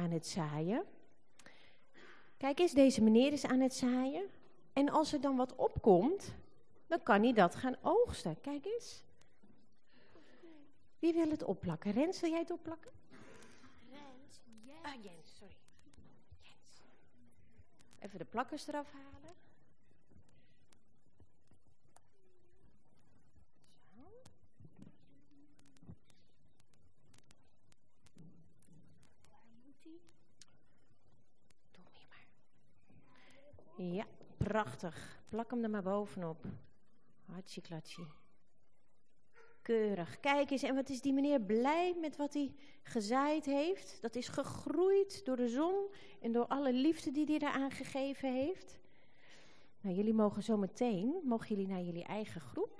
aan het zaaien. Kijk eens, deze meneer is aan het zaaien. En als er dan wat opkomt, dan kan hij dat gaan oogsten. Kijk eens. Wie wil het opplakken? Rens, wil jij het opplakken? Rens, Jens. Ah, Jens, sorry. Jens. Even de plakkers eraf halen. Zo. Doe hem hier maar. Ja, prachtig. Plak hem er maar bovenop. Hartje. Keurig. Kijk eens, en wat is die meneer blij met wat hij gezaaid heeft? Dat is gegroeid door de zon en door alle liefde die hij eraan gegeven heeft. Nou, jullie mogen zo meteen, mogen jullie naar jullie eigen groep.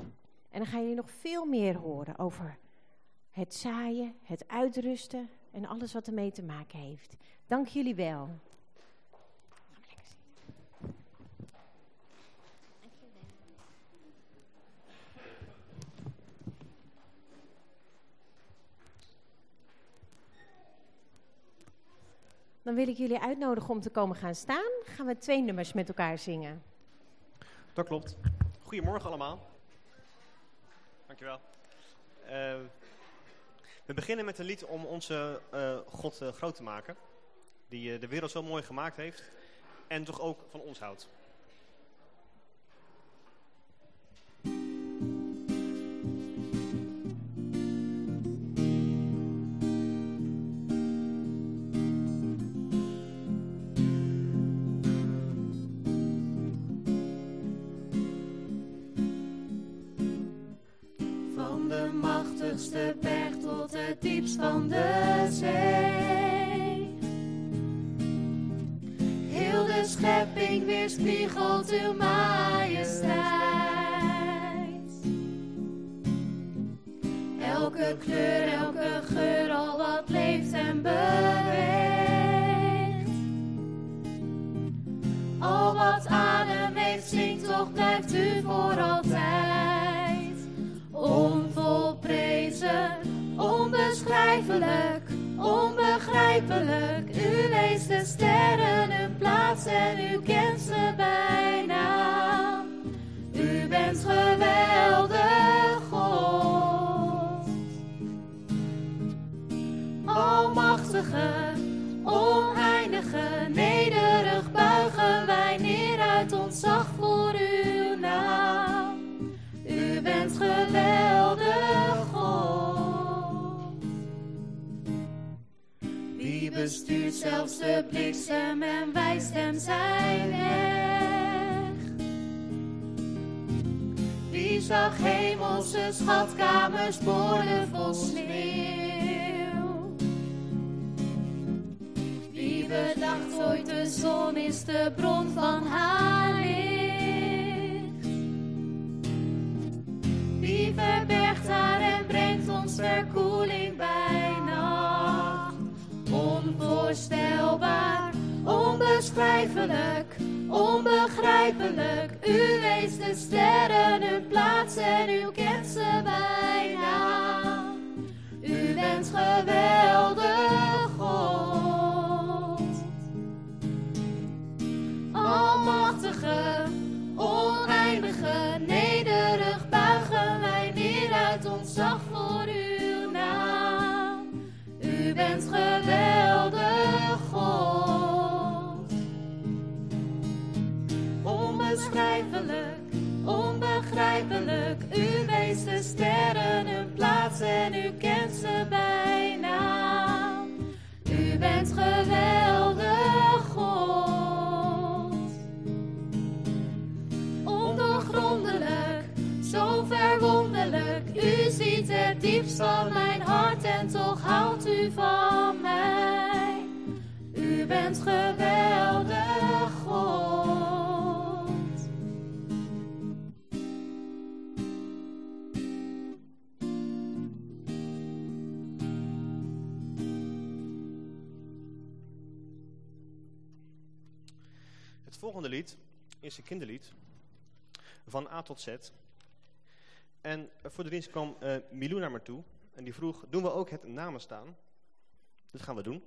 En dan gaan jullie nog veel meer horen over het zaaien, het uitrusten en alles wat ermee te maken heeft. Dank jullie wel. Gaan we lekker zitten. Dan wil ik jullie uitnodigen om te komen gaan staan. Gaan we twee nummers met elkaar zingen. Dat klopt. Goedemorgen allemaal. Dankjewel. Uh, we beginnen met een lied om onze uh, God uh, groot te maken. Die de wereld zo mooi gemaakt heeft. En toch ook van ons houdt. Hoogste berg tot het diepst van de zee. Heel de schepping weerspiegelt uw majesteit. Elke kleur, elke geur, al wat leeft en beweegt. Al wat adem heeft, zingt, toch blijft u voor altijd. Onbeschrijfelijk, onbegrijpelijk. U leest de sterren hun plaats en u kent ze bijna. U bent geweldig, God. Almachtige, oneindige, nederig buigen wij neer uit ontzag voor uw naam. U bent geweldig, bestuurt zelfs de bliksem en wijst hem zijn weg? Wie zag hemelse schatkamers boordevol sneeuw? Wie bedacht ooit de zon is de bron van haar licht? Wie verbergt haar en brengt ons verkoeling bij? Onvoorstelbaar, onbeschrijfelijk, onbegrijpelijk. U wees de sterren hun plaats en u kent ze bijna. U bent geweldig, God. Almachtige, oneindige, nederig buigen wij neer uit ontzag U bent geweldig, God. Onbeschrijfelijk, onbegrijpelijk. U wees de sterren hun plaats en u kent ze bijna. Het diepst van mijn hart en toch houdt u van mij. U bent geweldig, God. Het volgende lied is een kinderlied van A tot Z. En voor de dienst kwam uh, Milou naar me toe en die vroeg, doen we ook het namen staan? Dat gaan we doen.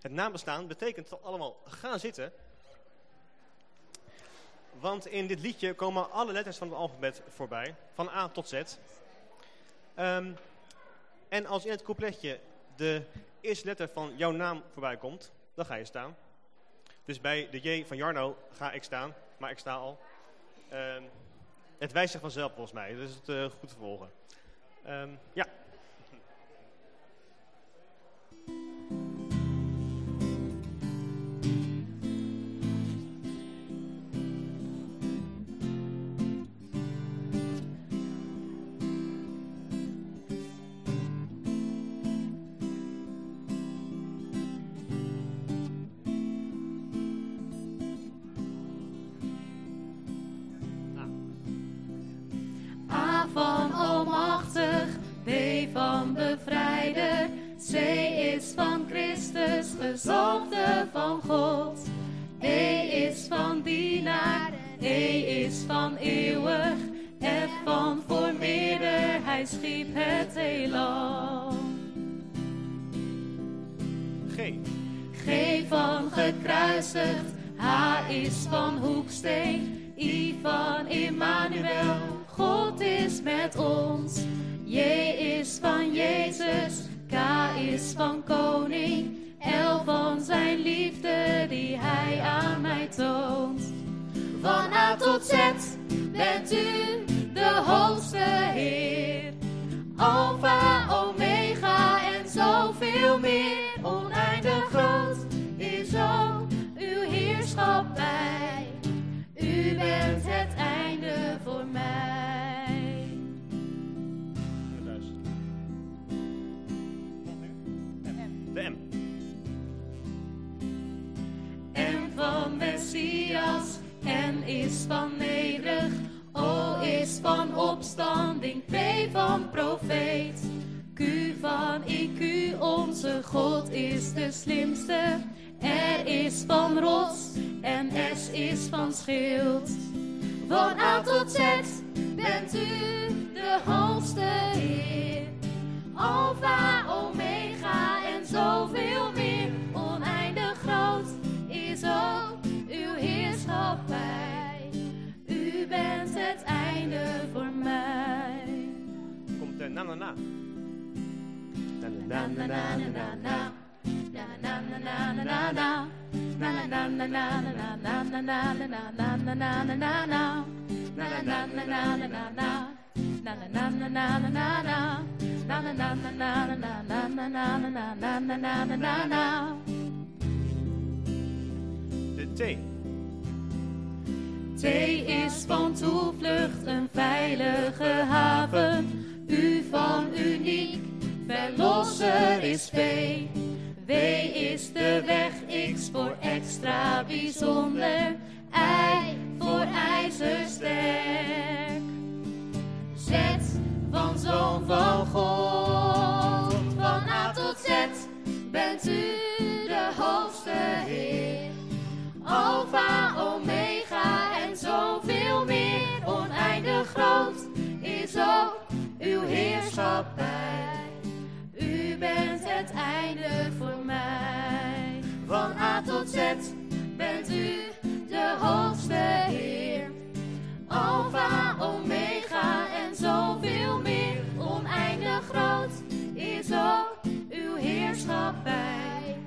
het nabestaan betekent toch allemaal gaan zitten. Want in dit liedje komen alle letters van het alfabet voorbij, van A tot Z. Ehm, en als in het coupletje de eerste letter van jouw naam voorbij komt, dan ga je staan. Dus bij de J van Jarno ga ik staan, maar ik sta al. Ehm, het wijst zich vanzelf volgens mij, dus het uh, goed te volgen. Ehm, ja. G. Van gekruisigd, H is van hoeksteen. I van Immanuel, God is met ons. J is van Jezus, K is van koning. El van zijn liefde die hij aan mij toont. Van A tot Z bent u de hoogste Heer. Alpha, Omega en zoveel meer. Heerschappij. U bent het einde voor mij. De M. van Messias en is van nederig. O is van opstanding, P van profeet. Q van IQ, onze God is de slimste. R is van rots en S is van schild. Van A tot Z bent u de hoogste Heer. Alpha, Omega en zoveel meer, oneindig groot is ook uw heerschappij. U bent het einde voor mij. Komt de na na na. Na na na na na na. De T. T is van toevlucht een veilige haven. U van uniek, verlosser is V. W is de weg, X voor extra bijzonder. Bent u de hoogste Heer. Alpha, Omega en zoveel meer. Oneindig groot is ook uw heerschappij.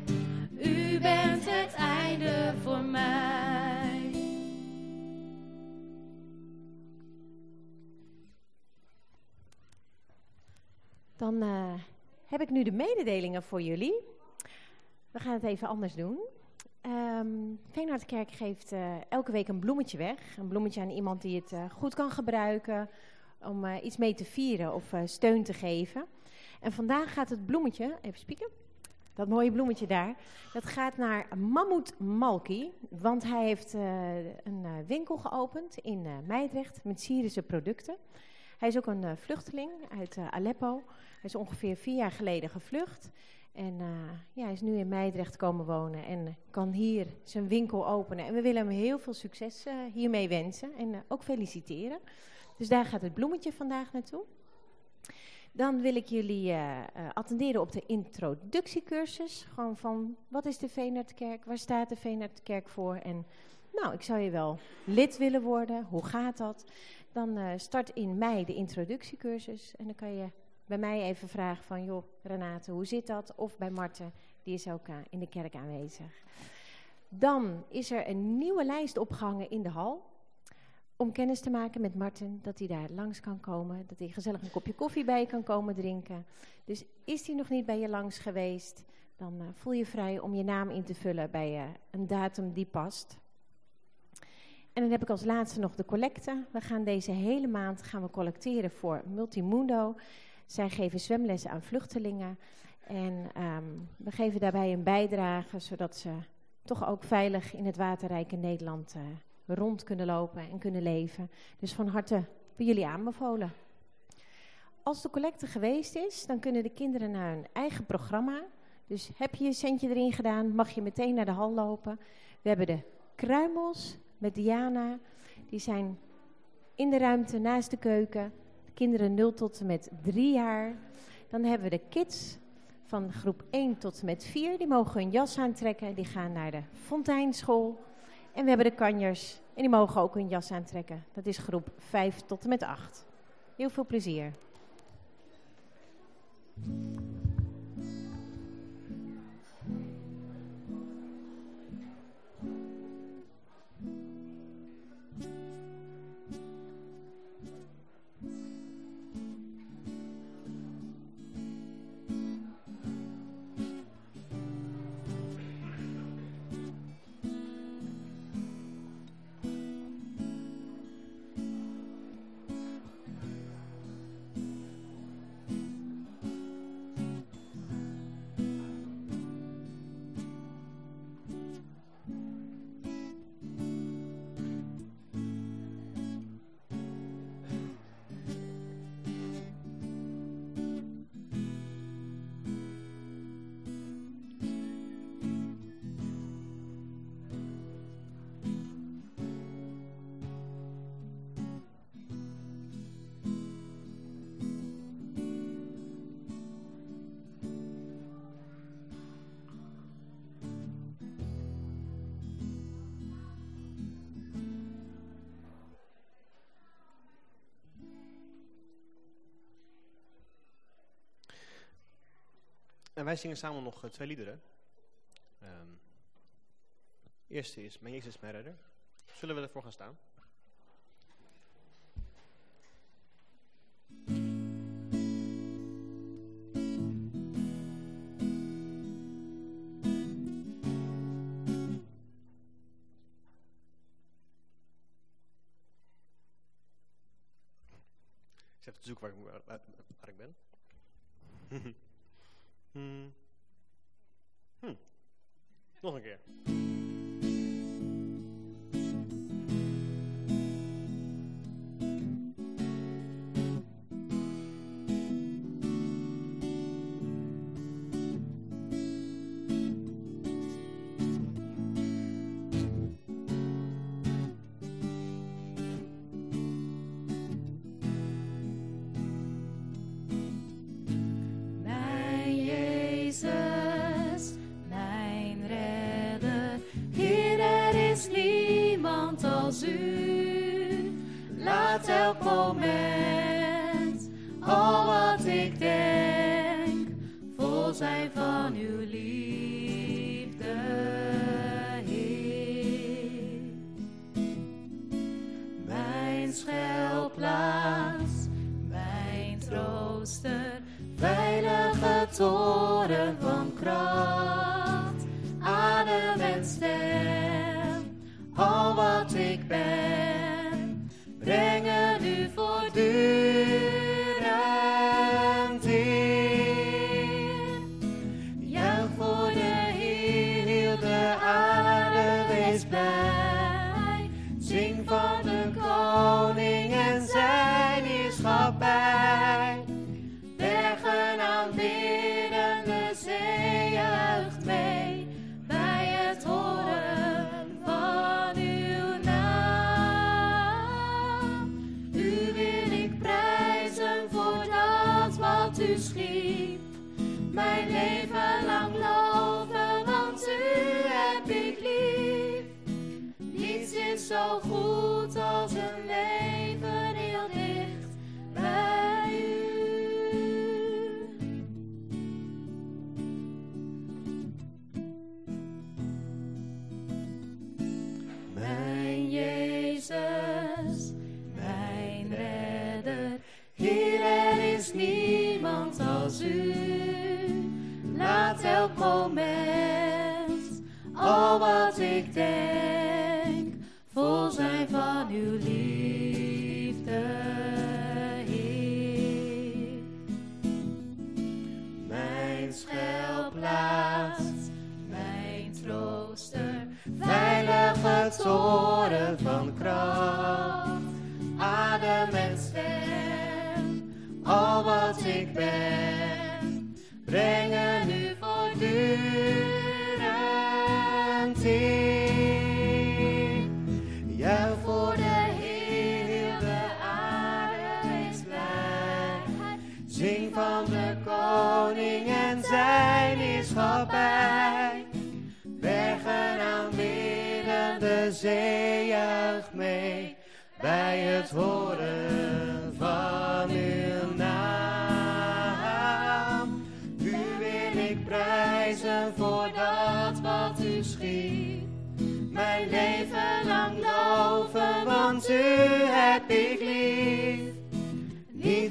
U bent het einde voor mij. Dan uh, heb ik nu de mededelingen voor jullie. We gaan het even anders doen. Um, Veenhardkerk geeft uh, elke week een bloemetje weg. Een bloemetje aan iemand die het uh, goed kan gebruiken. Om iets mee te vieren of steun te geven. En vandaag gaat het bloemetje, even spieken. Dat mooie bloemetje daar. Dat gaat naar Mammoet Malki. Want hij heeft een winkel geopend in Meidrecht met Syrische producten. Hij is ook een vluchteling uit Aleppo. Hij is ongeveer vier jaar geleden gevlucht. En ja, hij is nu in Meidrecht komen wonen en kan hier zijn winkel openen. En we willen hem heel veel succes hiermee wensen en ook feliciteren. Dus daar gaat het bloemetje vandaag naartoe. Dan wil ik jullie attenderen op de introductiecursus. Gewoon van, wat is de Veenertkerk? Waar staat de Veenertkerk voor? En nou, ik zou je wel lid willen worden. Hoe gaat dat? Dan start in mei de introductiecursus. En dan kan je bij mij even vragen van, joh, Renate, hoe zit dat? Of bij Marten, die is ook in de kerk aanwezig. Dan is er een nieuwe lijst opgehangen in de hal om kennis te maken met Martin, dat hij daar langs kan komen, dat hij gezellig een kopje koffie bij je kan komen drinken. Dus is hij nog niet bij je langs geweest, dan uh, voel je vrij om je naam in te vullen bij uh, een datum die past. En dan heb ik als laatste nog de collecte. We gaan deze hele maand gaan we collecteren voor Multimundo. Zij geven zwemlessen aan vluchtelingen. En um, we geven daarbij een bijdrage, zodat ze toch ook veilig in het waterrijke Nederland uh, rond kunnen lopen en kunnen leven. Dus van harte bij jullie aanbevolen. Als de collecte geweest is, dan kunnen de kinderen naar hun eigen programma. Dus heb je je centje erin gedaan, mag je meteen naar de hal lopen. We hebben de kruimels met Diana. Die zijn in de ruimte naast de keuken. De kinderen 0 tot en met 3 jaar. Dan hebben we de kids van groep 1 tot en met 4. Die mogen hun jas aantrekken. Die gaan naar de Fonteinschool. En we hebben de kanjers en die mogen ook hun jas aantrekken. Dat is groep 5 tot en met 8. Heel veel plezier. En wij zingen samen nog uh, twee liederen. Um, eerste is Mijn Jezus mijn. Zullen we ervoor gaan staan? Ik zit even te zoeken waar ik, waar ik ben.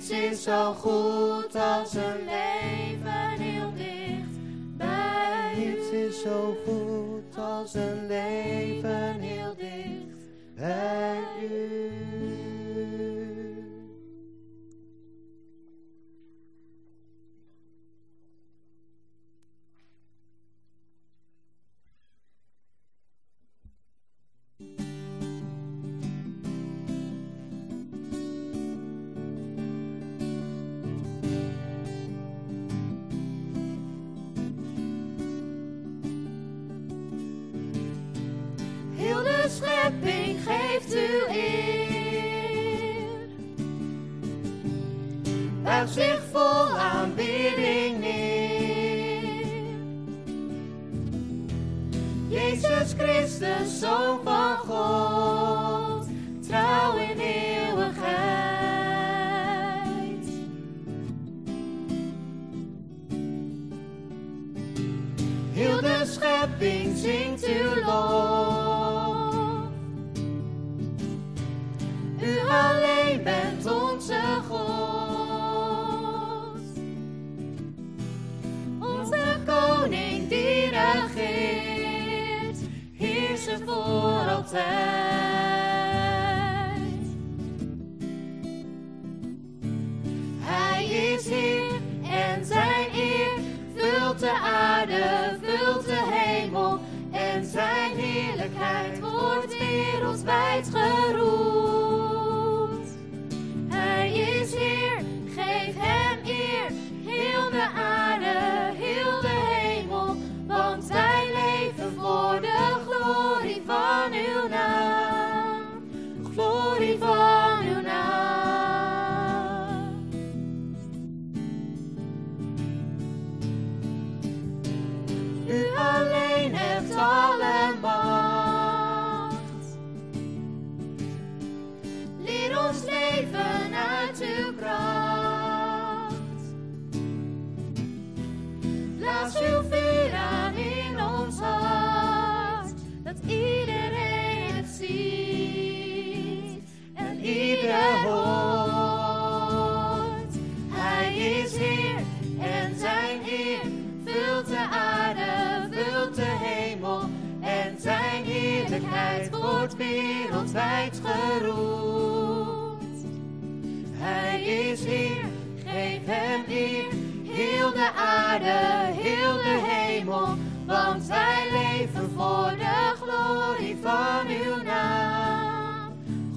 Niets is zo goed als een leven heel dicht bij u. Is zo goed als een leven heel dicht bij u. love. zijt geroemd. Hij is hier, geef hem hier, heel de aarde, heel de hemel, want wij leven voor de glorie van uw naam.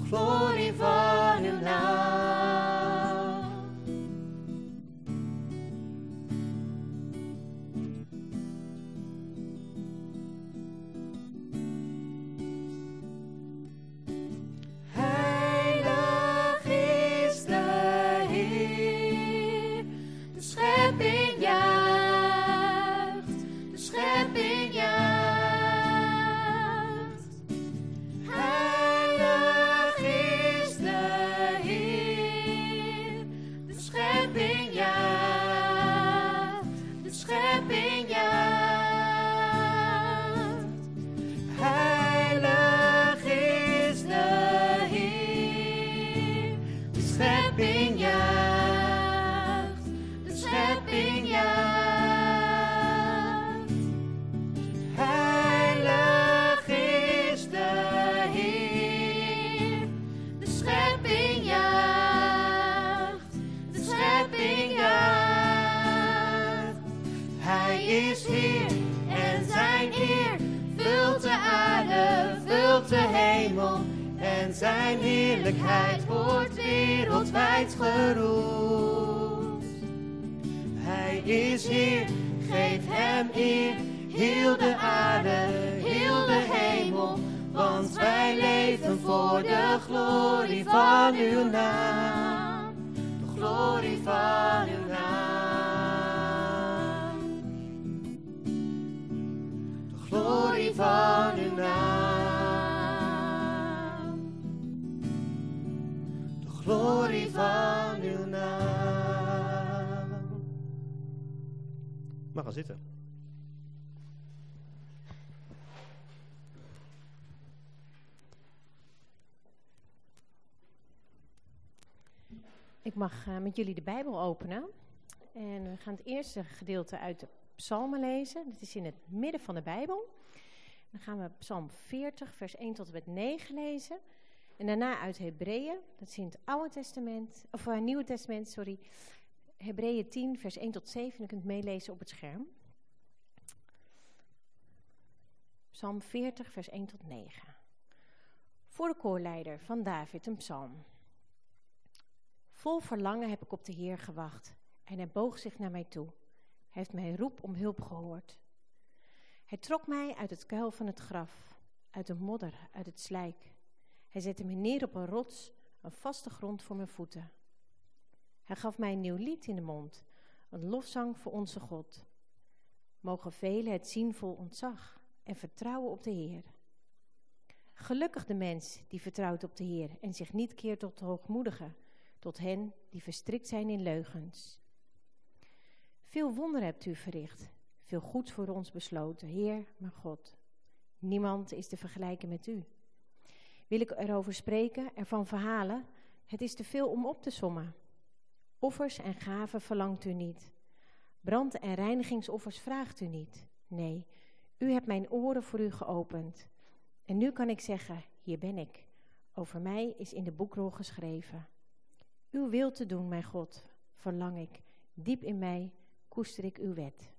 Glorie hemel. En zijn heerlijkheid wordt wereldwijd geroemd. Hij is Heer, geef hem eer, heel de aarde, heel de hemel, want wij leven voor de glorie van uw naam, de glorie van uw naam, de glorie van van uw naam. Mag gaan zitten. Ik mag uh, met jullie de Bijbel openen. En we gaan het eerste gedeelte uit de Psalmen lezen. Dat is in het midden van de Bijbel. Dan gaan we Psalm 40, vers 1 tot en met 9 lezen. En daarna uit Hebreeën, dat is in het Oude Testament, of uh, Nieuwe Testament, sorry. Hebreeën 10, vers 1 tot 7. Je kunt meelezen op het scherm. Psalm 40, vers 1 tot 9. Voor de koorleider van David een psalm. Vol verlangen heb ik op de Heer gewacht en hij boog zich naar mij toe. Hij heeft mijn roep om hulp gehoord. Hij trok mij uit het kuil van het graf, uit de modder, uit het slijk. Hij zette me neer op een rots, een vaste grond voor mijn voeten. Hij gaf mij een nieuw lied in de mond, een lofzang voor onze God. Mogen velen het zien vol ontzag en vertrouwen op de Heer. Gelukkig de mens die vertrouwt op de Heer en zich niet keert tot de hoogmoedigen, tot hen die verstrikt zijn in leugens. Veel wonderen hebt u verricht, veel goeds voor ons besloten, Heer, mijn God. Niemand is te vergelijken met u. Wil ik erover spreken, ervan verhalen, het is te veel om op te sommen. Offers en gaven verlangt u niet. Brand- en reinigingsoffers vraagt u niet. Nee, u hebt mijn oren voor u geopend. En nu kan ik zeggen, hier ben ik. Over mij is in de boekrol geschreven. Uw wil te doen, mijn God, verlang ik. Diep in mij koester ik uw wet.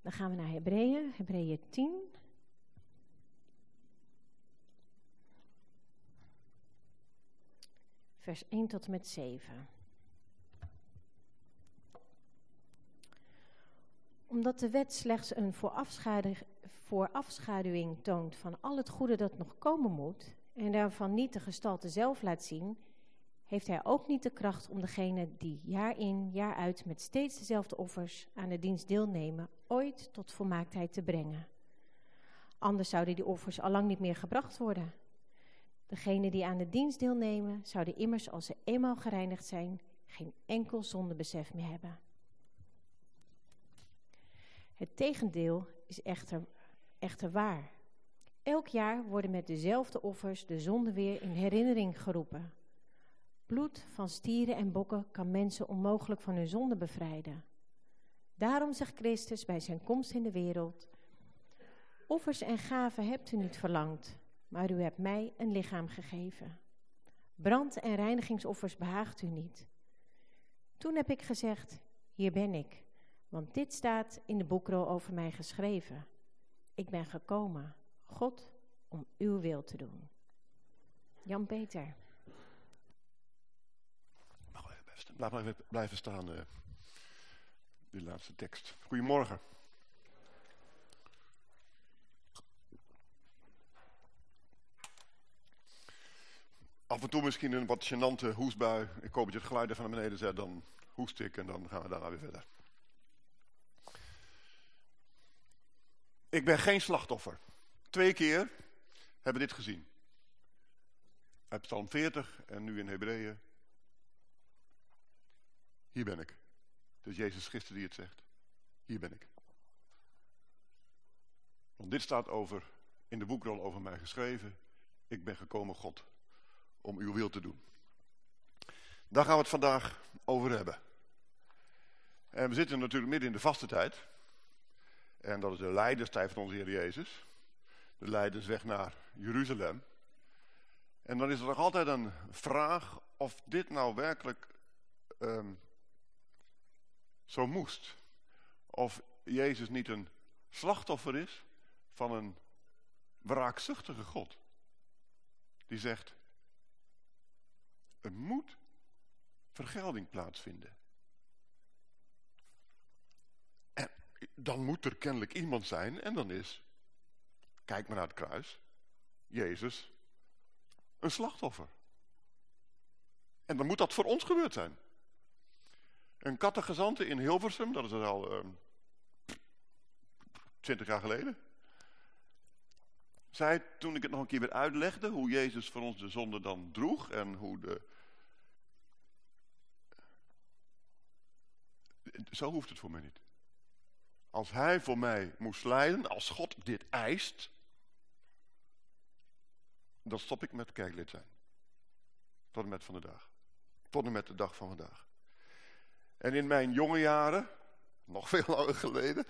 Dan gaan we naar Hebreeën, Hebreeën 10. Vers 1 tot en met 7. Omdat de wet slechts een voorafschaduwing toont van al het goede dat nog komen moet, en daarvan niet de gestalte zelf laat zien, heeft hij ook niet de kracht om degene die jaar in, jaar uit met steeds dezelfde offers aan de dienst deelnemen, ooit tot volmaaktheid te brengen. Anders zouden die offers al lang niet meer gebracht worden. Degenen die aan de dienst deelnemen, zouden immers als ze eenmaal gereinigd zijn, geen enkel zondebesef meer hebben. Het tegendeel is echter, echter waar. Elk jaar worden met dezelfde offers de zonden weer in herinnering geroepen. Bloed van stieren en bokken kan mensen onmogelijk van hun zonde bevrijden. Daarom zegt Christus bij zijn komst in de wereld: Offers en gaven hebt u niet verlangd, maar u hebt mij een lichaam gegeven. Brand- en reinigingsoffers behaagt u niet. Toen heb ik gezegd: Hier ben ik, want dit staat in de boekrol over mij geschreven. Ik ben gekomen, God, om uw wil te doen. Jan-Peter. Laat maar even blijven staan, uh, laatste tekst. Goedemorgen. Af en toe misschien een wat gênante hoestbui. Ik hoop dat je het geluid even naar beneden zet, dan hoest ik en dan gaan we daarna weer verder. Ik ben geen slachtoffer. Twee keer hebben we dit gezien. Uit Psalm 40 en nu in Hebreeën. Hier ben ik. Het is Jezus Christus die het zegt. Hier ben ik. Want dit staat over, in de boekrol over mij geschreven. Ik ben gekomen God om uw wil te doen. Daar gaan we het vandaag over hebben. En we zitten natuurlijk midden in de vaste tijd. En dat is de leiderstijd van onze Heer Jezus. De leidersweg naar Jeruzalem. En dan is er nog altijd een vraag of dit nou werkelijk um, zo moest. Of Jezus niet een slachtoffer is van een wraakzuchtige God. Die zegt, er moet vergelding plaatsvinden. En dan moet er kennelijk iemand zijn en dan is, kijk maar naar het kruis, Jezus, een slachtoffer. En dan moet dat voor ons gebeurd zijn. Een kattegezante in Hilversum, dat is al ehm, 20 jaar geleden. Zei toen ik het nog een keer weer uitlegde, hoe Jezus voor ons de zonde dan droeg en hoe de... Zo hoeft het voor mij niet. Als hij voor mij moest lijden, als God dit eist, dan stop ik met kerklid zijn. Tot en met van de dag. Tot en met de dag van vandaag. En in mijn jonge jaren, nog veel langer geleden,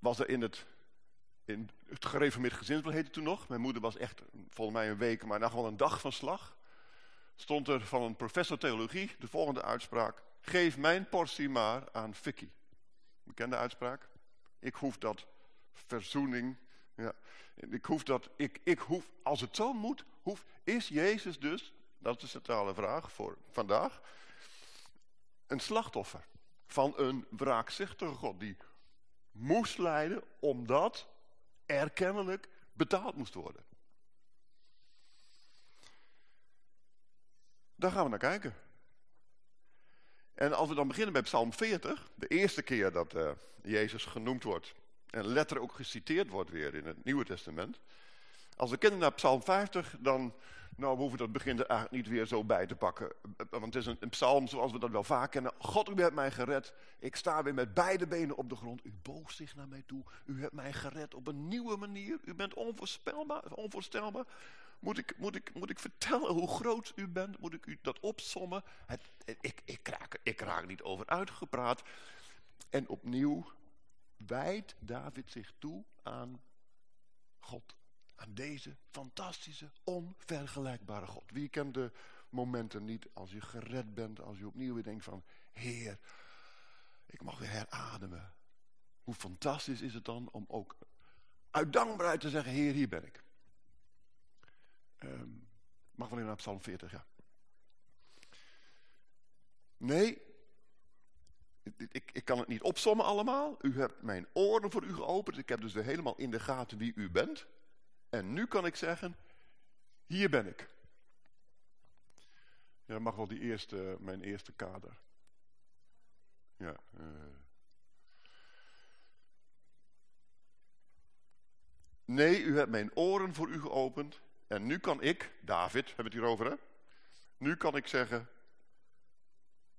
was er in het, in het gereformeerd gezinsbeleid heette toen nog. Mijn moeder was echt volgens mij een week, maar nog wel een dag van slag. Stond er van een professor theologie de volgende uitspraak. Geef mijn portie maar aan Vicky. Bekende uitspraak. Ik hoef dat verzoening. Ja, ik hoef dat, ik, ik hoef, als het zo moet, hoef, is Jezus dus, dat is de centrale vraag voor vandaag, een slachtoffer van een wraakzichtige God die moest lijden omdat er kennelijk betaald moest worden. Daar gaan we naar kijken. En als we dan beginnen bij Psalm 40, de eerste keer dat uh, Jezus genoemd wordt en letterlijk ook geciteerd wordt weer in het Nieuwe Testament. Als we kennen naar Psalm 50, dan nou, we hoeven dat begin er eigenlijk niet weer zo bij te pakken. Want het is een, psalm zoals we dat wel vaak kennen. God, u hebt mij gered. Ik sta weer met beide benen op de grond. U boog zich naar mij toe. U hebt mij gered op een nieuwe manier. U bent onvoorspelbaar, onvoorstelbaar. Moet ik, moet, ik, moet ik vertellen hoe groot u bent? Moet ik u dat opsommen? Het, ik, ik, raak, ik raak niet over uitgepraat. En opnieuw wijdt David zich toe aan God. Aan deze fantastische, onvergelijkbare God. Wie kent de momenten niet als je gered bent, als je opnieuw weer denkt van... Heer, ik mag weer herademen. Hoe fantastisch is het dan om ook uit dankbaarheid te zeggen... Heer, hier ben ik. Um, mag wel even naar Psalm 40, ja. Nee, ik, ik, kan het niet opsommen allemaal. U hebt mijn oren voor u geopend. Ik heb dus helemaal in de gaten wie u bent. En nu kan ik zeggen, hier ben ik. Ja, mag wel die eerste, mijn eerste kader. Ja. Uh. Nee, u hebt mijn oren voor u geopend. En nu kan ik, David, hebben we het hierover hè. Nu kan ik zeggen,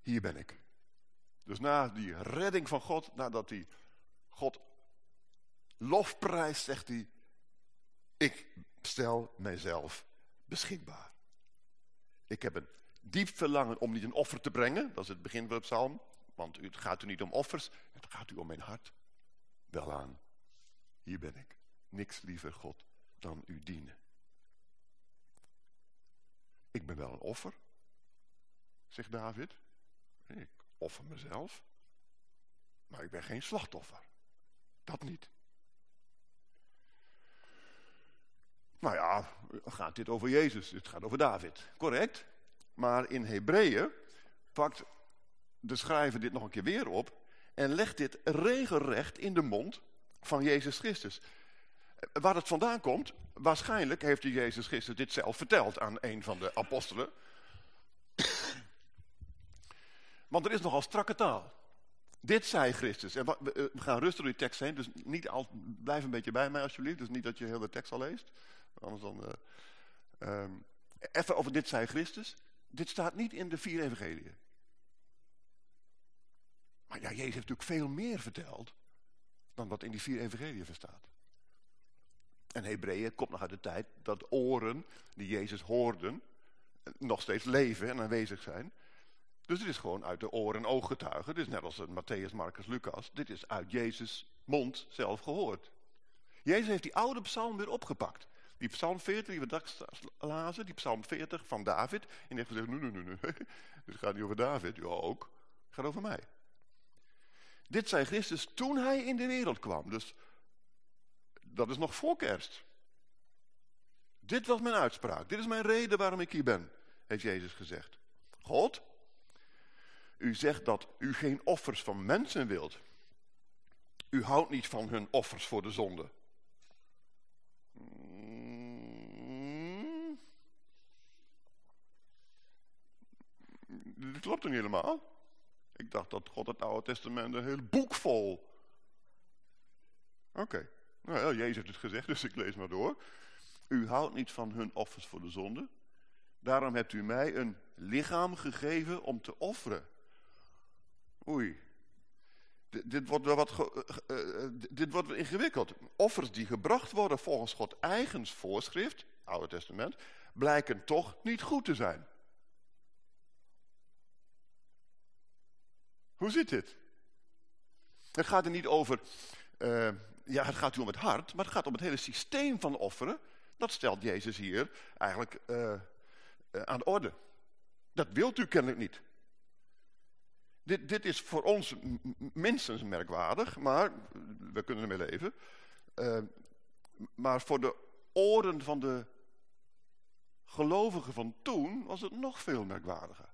hier ben ik. Dus na die redding van God, nadat hij God lofprijst, zegt hij, ik stel mijzelf beschikbaar. Ik heb een diep verlangen om niet een offer te brengen. Dat is het begin van het psalm. Want het gaat u niet om offers. Het gaat u om mijn hart. Wel aan. Hier ben ik. Niks liever God dan u dienen. Ik ben wel een offer. Zegt David. Ik offer mezelf. Maar ik ben geen slachtoffer. Dat niet. Nou ja, gaat dit over Jezus? Het gaat over David. Correct. Maar in Hebreeën pakt de schrijver dit nog een keer weer op... en legt dit regelrecht in de mond van Jezus Christus. Waar het vandaan komt, waarschijnlijk heeft Jezus Christus dit zelf verteld aan een van de apostelen. Want er is nogal strakke taal. Dit zei Christus. En we gaan rustig door die tekst heen, dus niet al, blijf een beetje bij mij alsjeblieft. Dus niet dat je heel de tekst al leest. Anders dan... Uh, um, even over dit zei Christus. Dit staat niet in de vier evangeliën. Maar ja, Jezus heeft natuurlijk veel meer verteld dan wat in die vier evangeliën staat. En Hebreeën komt nog uit de tijd dat oren die Jezus hoorden nog steeds leven en aanwezig zijn. Dus het is gewoon uit de oren en ooggetuigen. Dit is net als Matthäus, Marcus, Lucas. Dit is uit Jezus' mond zelf gehoord. Jezus heeft die oude psalm weer opgepakt. Die psalm 40 die we straks lazen, die psalm 40 van David. En heeft gezegd, nee, nee, nee, nee. Dit gaat niet over David, ja ook. Het gaat over mij. Dit zei Christus toen hij in de wereld kwam. Dus dat is nog voor kerst. Dit was mijn uitspraak. Dit is mijn reden waarom ik hier ben, heeft Jezus gezegd. God, u zegt dat u geen offers van mensen wilt. U houdt niet van hun offers voor de zonde. Dit klopt niet helemaal. Ik dacht dat God het Oude Testament een heel boek vol. Oké, nou ja, Jezus heeft het gezegd, dus ik lees maar door. U houdt niet van hun offers voor de zonde. Daarom hebt u mij een lichaam gegeven om te offeren. Oei. dit wordt wel wat uh, dit wordt ingewikkeld. Offers die gebracht worden volgens God eigens voorschrift, Oude Testament, blijken toch niet goed te zijn. Hoe zit dit? Het gaat er niet over, uh, ja het gaat u om het hart, maar het gaat om het hele systeem van offeren. Dat stelt Jezus hier eigenlijk uh, aan de orde. Dat wilt u kennelijk niet. Dit, dit is voor ons minstens merkwaardig, maar we kunnen ermee leven. Maar voor de oren van de gelovigen van toen was het nog veel merkwaardiger.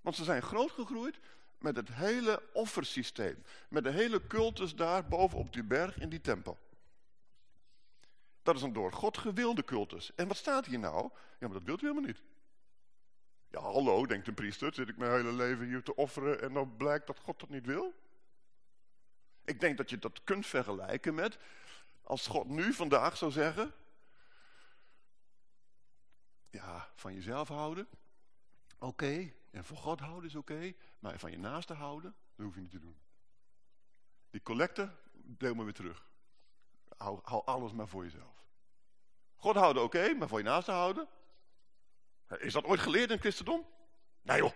Want ze zijn groot gegroeid met het hele offersysteem. Met de hele cultus daar boven op die berg in die tempel. Dat is een door God gewilde cultus. En wat staat hier nou? Ja, maar dat wilt u helemaal niet. Ja, hallo, denkt een priester, zit ik mijn hele leven hier te offeren en dan blijkt dat God dat niet wil? Ik denk dat je dat kunt vergelijken met, als God nu vandaag zou zeggen, ja, van jezelf houden, oké, en voor God houden is oké, maar van je naaste houden, dat hoef je niet te doen. Die collecte, deel maar weer terug. Hou, alles maar voor jezelf. God houden oké, maar voor je naaste houden, is dat ooit geleerd in het christendom? Nee joh,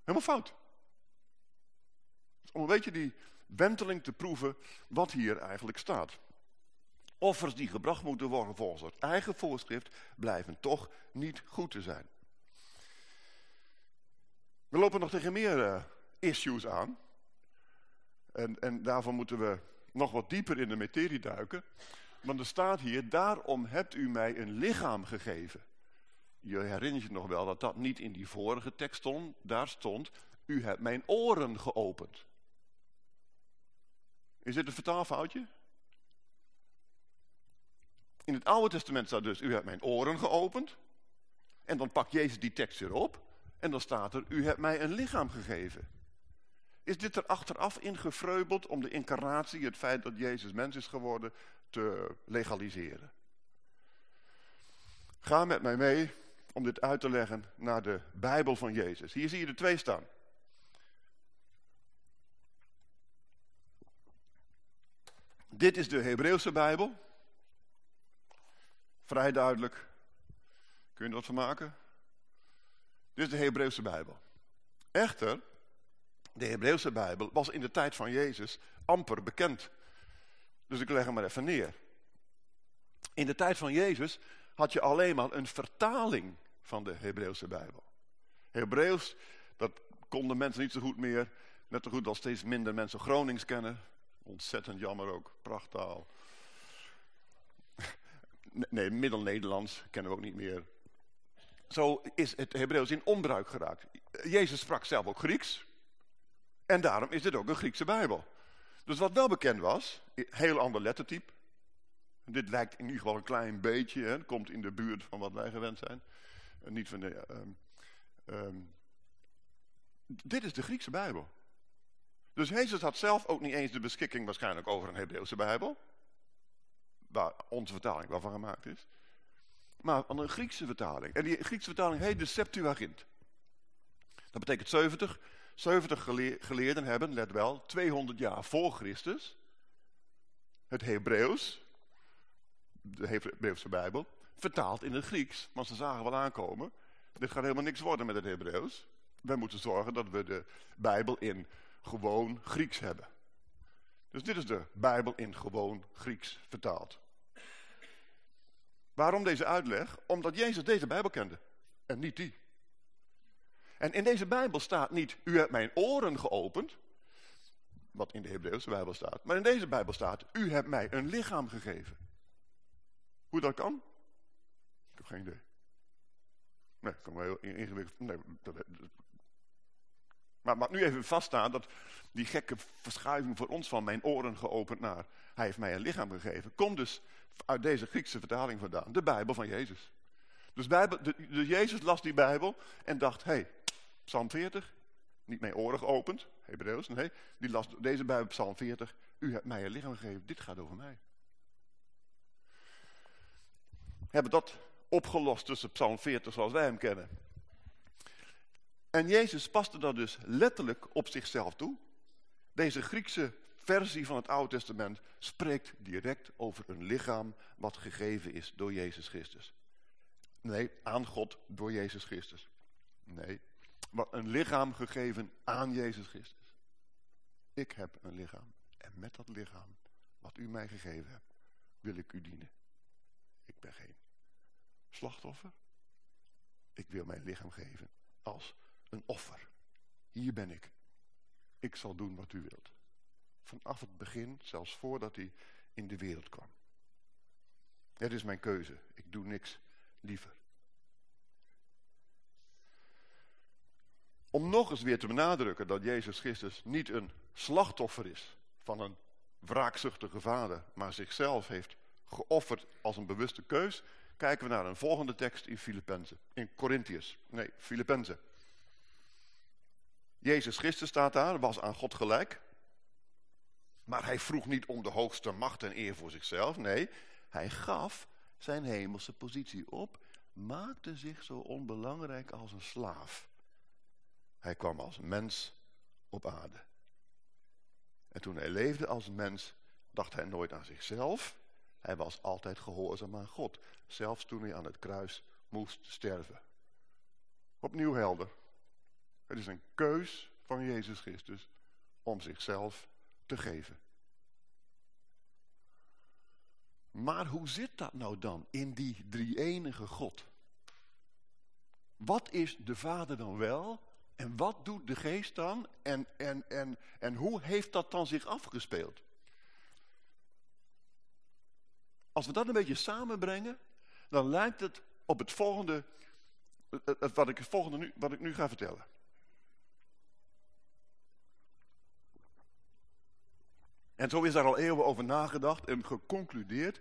helemaal fout. Om een beetje die wenteling te proeven wat hier eigenlijk staat. Offers die gebracht moeten worden volgens het eigen voorschrift blijven toch niet goed te zijn. We lopen nog tegen meer uh, issues aan. En, en daarvoor moeten we nog wat dieper in de materie duiken. Want er staat hier, daarom hebt u mij een lichaam gegeven. Je herinnert je nog wel dat dat niet in die vorige tekst stond. Daar stond, u hebt mijn oren geopend. Is dit een vertaalfoutje? In het Oude Testament staat dus, u hebt mijn oren geopend. En dan pakt Jezus die tekst weer op. En dan staat er, u hebt mij een lichaam gegeven. Is dit er achteraf ingefreubeld om de incarnatie, het feit dat Jezus mens is geworden, te legaliseren? Ga met mij mee om dit uit te leggen naar de Bijbel van Jezus. Hier zie je er twee staan. Dit is de Hebreeuwse Bijbel. Vrij duidelijk. Kun je wat van maken? Is de Hebreeuwse Bijbel. Echter, de Hebreeuwse Bijbel was in de tijd van Jezus amper bekend. Dus ik leg hem maar even neer. In de tijd van Jezus had je alleen maar een vertaling van de Hebreeuwse Bijbel. Hebreeuws, dat konden mensen niet zo goed meer. Net zo goed als steeds minder mensen Gronings kennen. Ontzettend jammer ook, prachttaal. Nee, Middel-Nederlands kennen we ook niet meer. Zo is het Hebreeuws in onbruik geraakt. Jezus sprak zelf ook Grieks. En daarom is dit ook een Griekse Bijbel. Dus wat wel bekend was, heel ander lettertype. Dit lijkt in ieder geval een klein beetje, hè, komt in de buurt van wat wij gewend zijn. niet van de, um, um, dit is de Griekse Bijbel. Dus Jezus had zelf ook niet eens de beschikking waarschijnlijk over een Hebreeuwse Bijbel. Waar onze vertaling wel van gemaakt is. Maar van een Griekse vertaling. En die Griekse vertaling heet de Septuagint. Dat betekent 70. 70 geleerden hebben, let wel, 200 jaar voor Christus. Het Hebreeuws, de Hebreeuwse Bijbel, vertaald in het Grieks. Want ze zagen wel aankomen, dit gaat helemaal niks worden met het Hebreeuws. Wij moeten zorgen dat we de Bijbel in gewoon Grieks hebben. Dus dit is de Bijbel in gewoon Grieks vertaald. Waarom deze uitleg? Omdat Jezus deze Bijbel kende en niet die. En in deze Bijbel staat niet, u hebt mijn oren geopend. wat in de Hebreeuwse Bijbel staat. Maar in deze Bijbel staat, u hebt mij een lichaam gegeven. Hoe dat kan? Ik heb geen idee. Nee, kan wel heel ingewikkeld. Nee, dat, maar mag nu even vaststaan dat die gekke verschuiving voor ons van mijn oren geopend naar hij heeft mij een lichaam gegeven, komt dus uit deze Griekse vertaling vandaan. De Bijbel van Jezus. Dus, de Jezus las die Bijbel en dacht, hé, hey, Psalm 40, niet mijn oren geopend, Hebreeuws, nee, die las deze Bijbel, Psalm 40, u hebt mij een lichaam gegeven, dit gaat over mij. Hebben dat opgelost tussen Psalm 40 zoals wij hem kennen. En Jezus paste dat dus letterlijk op zichzelf toe. Deze Griekse versie van het Oude Testament spreekt direct over een lichaam wat gegeven is door Jezus Christus. Nee, aan God door Jezus Christus. Nee, maar een lichaam gegeven aan Jezus Christus. Ik heb een lichaam. En met dat lichaam, wat u mij gegeven hebt, wil ik u dienen. Ik ben geen slachtoffer. Ik wil mijn lichaam geven als een offer. Hier ben ik. Ik zal doen wat u wilt. Vanaf het begin, zelfs voordat hij in de wereld kwam. Het is mijn keuze. Ik doe niks liever. Om nog eens weer te benadrukken dat Jezus Christus niet een slachtoffer is van een wraakzuchtige vader, maar zichzelf heeft geofferd als een bewuste keus, kijken we naar een volgende tekst in Filippenzen, in nee, Filippenzen. Jezus Christus staat daar, was aan God gelijk. Maar hij vroeg niet om de hoogste macht en eer voor zichzelf. Nee, hij gaf zijn hemelse positie op. Maakte zich zo onbelangrijk als een slaaf. Hij kwam als mens op aarde. En toen hij leefde als mens, dacht hij nooit aan zichzelf. Hij was altijd gehoorzaam aan God. Zelfs toen hij aan het kruis moest sterven. Opnieuw helder. Het is een keus van Jezus Christus om zichzelf te geven. Maar hoe zit dat nou dan in die drie-enige God? Wat is de Vader dan wel en wat doet de Geest dan en, en, en, en hoe heeft dat dan zich afgespeeld? Als we dat een beetje samenbrengen, dan lijkt het op het volgende, wat ik, volgende nu, wat ik nu ga vertellen. En zo is daar al eeuwen over nagedacht en geconcludeerd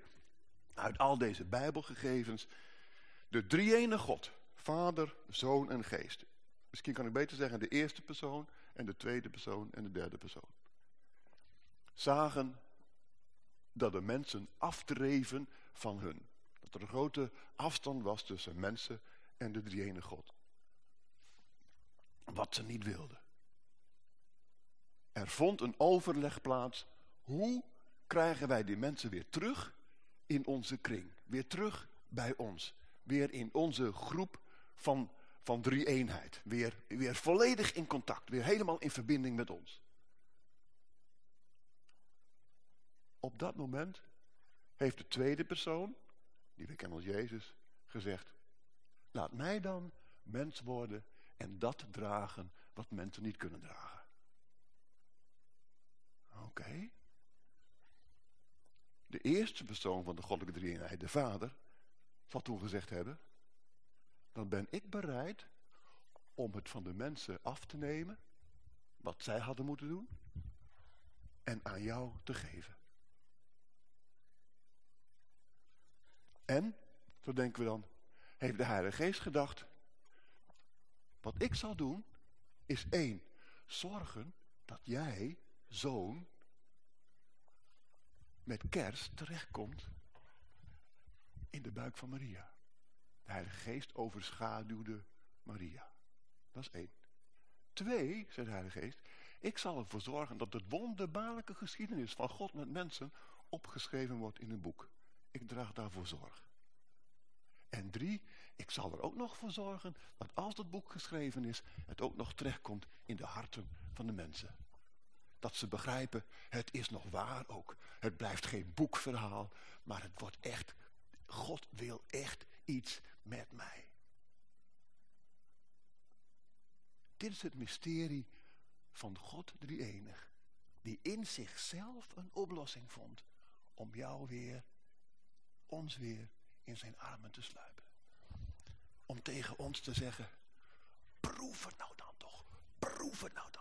uit al deze bijbelgegevens. De drie-ene God, Vader, Zoon en Geest. Misschien kan ik beter zeggen de eerste persoon en de tweede persoon en de derde persoon. Zagen dat de mensen afdreven van hun. Dat er een grote afstand was tussen mensen en de drie-ene God. Wat ze niet wilden. Er vond een overleg plaats hoe krijgen wij die mensen weer terug in onze kring? Weer terug bij ons. Weer in onze groep van, van drie eenheid. Weer, weer volledig in contact. Weer helemaal in verbinding met ons. Op dat moment heeft de tweede persoon, die we kennen als Jezus, gezegd. Laat mij dan mens worden en dat dragen wat mensen niet kunnen dragen. Oké de eerste persoon van de goddelijke drie-eenheid, de vader, zal toen gezegd hebben, dan ben ik bereid om het van de mensen af te nemen, wat zij hadden moeten doen, en aan jou te geven. En, zo denken we dan, heeft de Heilige Geest gedacht, wat ik zal doen, is één, zorgen dat jij, zoon, met kerst terechtkomt in de buik van Maria. De Heilige Geest overschaduwde Maria. Dat is één. Twee, zegt de Heilige Geest, ik zal ervoor zorgen dat de wonderbaarlijke geschiedenis van God met mensen opgeschreven wordt in een boek. Ik draag daarvoor zorg. En drie, ik zal er ook nog voor zorgen dat als dat boek geschreven is, het ook nog terechtkomt in de harten van de mensen dat ze begrijpen, het is nog waar ook. Het blijft geen boekverhaal, maar het wordt echt, God wil echt iets met mij. Dit is het mysterie van God drie-enig. die in zichzelf een oplossing vond om jou weer, ons weer in zijn armen te sluipen. Om tegen ons te zeggen, proef het nou dan toch, proef het nou.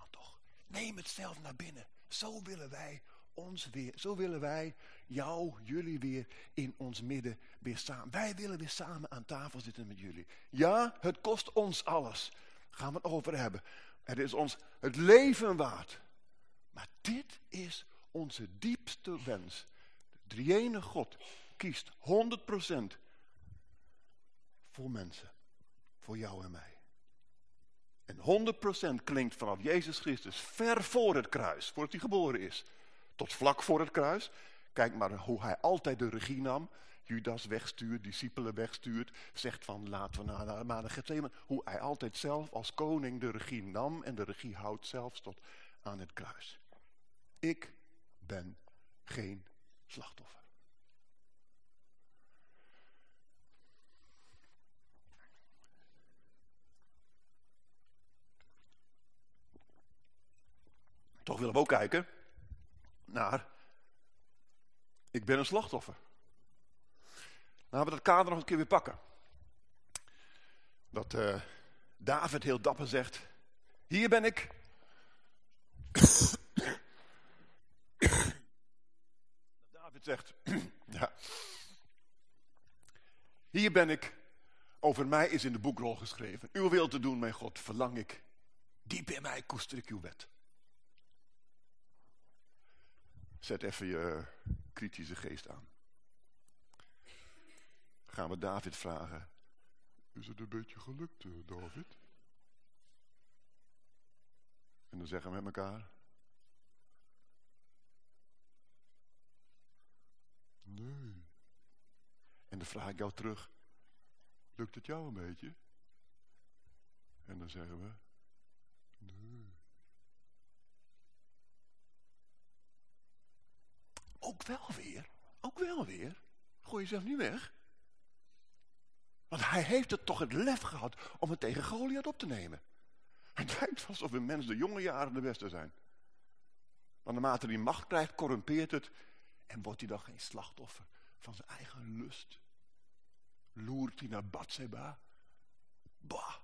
Neem het zelf naar binnen. Zo willen wij ons weer, zo willen wij jou, jullie weer in ons midden weer samen. Wij willen weer samen aan tafel zitten met jullie. Ja, het kost ons alles. Gaan we het over hebben. Het is ons het leven waard. Maar dit is onze diepste wens. De drieëne God kiest 100% voor mensen. Voor jou en mij. En 100% klinkt vanaf Jezus Christus ver voor het kruis, voordat hij geboren is. Tot vlak voor het kruis. Kijk maar hoe hij altijd de regie nam. Judas wegstuurt, discipelen wegstuurt. Zegt van laten we naar, naar de Gethsemane. Hoe hij altijd zelf als koning de regie nam. En de regie houdt zelfs tot aan het kruis. Ik ben geen slachtoffer. Toch willen we ook kijken naar, ik ben een slachtoffer. Laten we dat kader nog een keer weer pakken. Dat uh, David heel dapper zegt, hier ben ik. David zegt, ja. Hier ben ik, over mij is in de boekrol geschreven. Uw wil te doen, mijn God, verlang ik. Diep in mij koester ik uw wet. Zet even je kritische geest aan. Gaan we David vragen. Is het een beetje gelukt, eh, David? En dan zeggen we met elkaar. Nee. En dan vraag ik jou terug. Lukt het jou een beetje? En dan zeggen we. Nee. Ook wel weer. Ook wel weer. Gooi jezelf niet weg. Want hij heeft het toch het lef gehad om het tegen Goliath op te nemen. Het lijkt alsof een mens de jonge jaren de beste zijn. Want naarmate hij macht krijgt, corrumpeert het. En wordt hij dan geen slachtoffer van zijn eigen lust. Loert hij naar Batseba. Bah.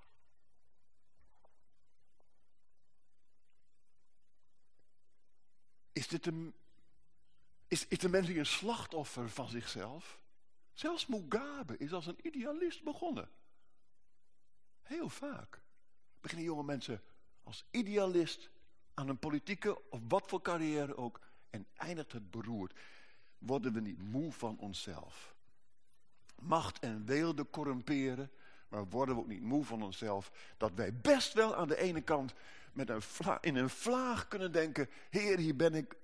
Is dit een is, is de mens een slachtoffer van zichzelf? Zelfs Mugabe is als een idealist begonnen. Heel vaak beginnen jonge mensen als idealist aan een politieke of wat voor carrière ook en eindigt het beroerd. Worden we niet moe van onszelf? Macht en weelde corrumperen, maar worden we ook niet moe van onszelf dat wij best wel aan de ene kant met een in een vlaag kunnen denken, Heer, hier ben ik